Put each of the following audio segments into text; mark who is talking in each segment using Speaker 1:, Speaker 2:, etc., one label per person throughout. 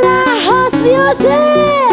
Speaker 1: Pura house music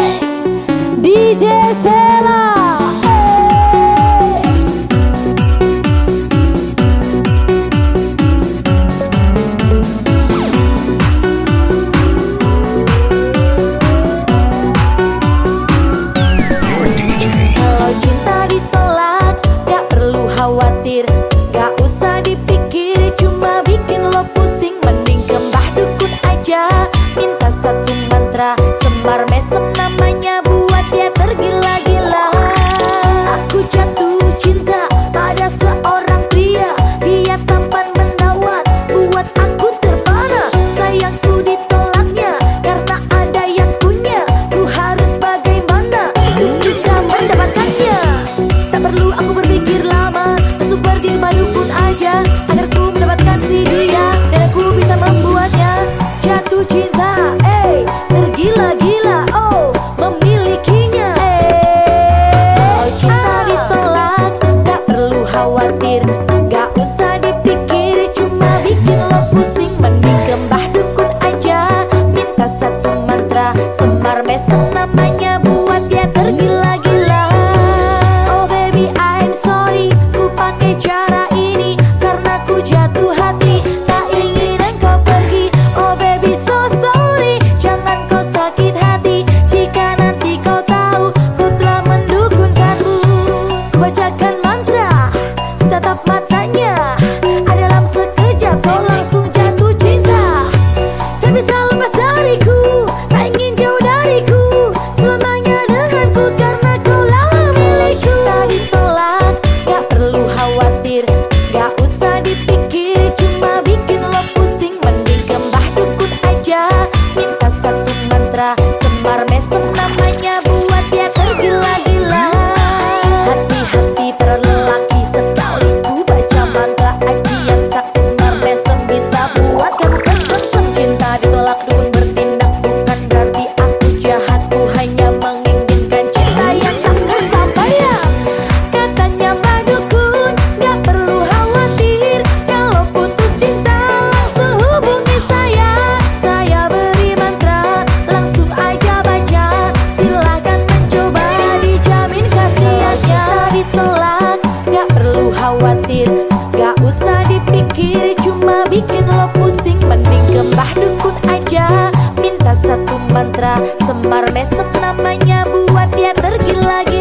Speaker 1: usah dipikir cuma bikin lo pusing Mending gembah dukun aja Minta satu mantra Semar mesem namanya buat dia tergila-gila